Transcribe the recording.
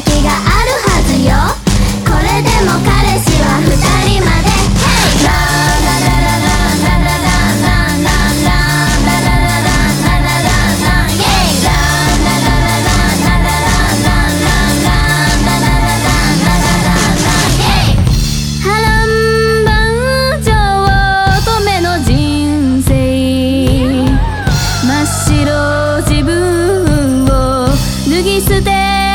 があるはずよこれでも彼氏は二人まで Hey! ララララララララララ白自分を脱ぎ捨て